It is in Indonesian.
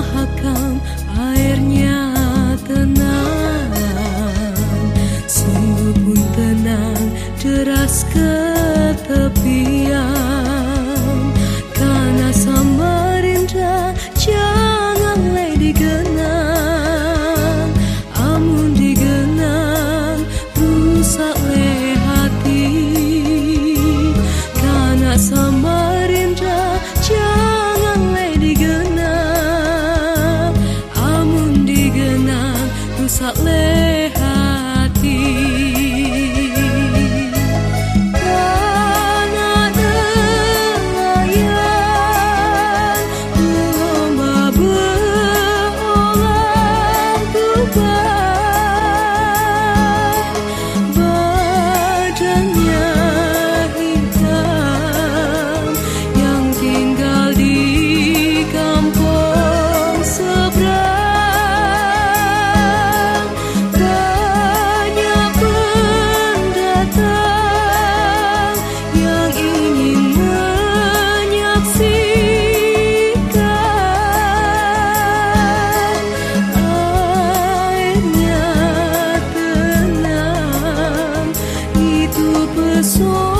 mahakam airnya tenang Sungguh pun tenang deras ke tepi jauh ke